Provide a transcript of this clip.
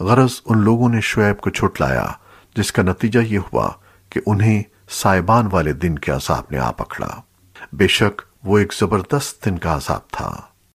غرض ان لوگوں نے شعیب کو چھٹلایا جس کا نتیجہ یہ ہوا کہ انہیں سائبان والے دن کے عذاب نے آ پکڑا۔ بے شک وہ ایک زبردست دن کا عذاب تھا۔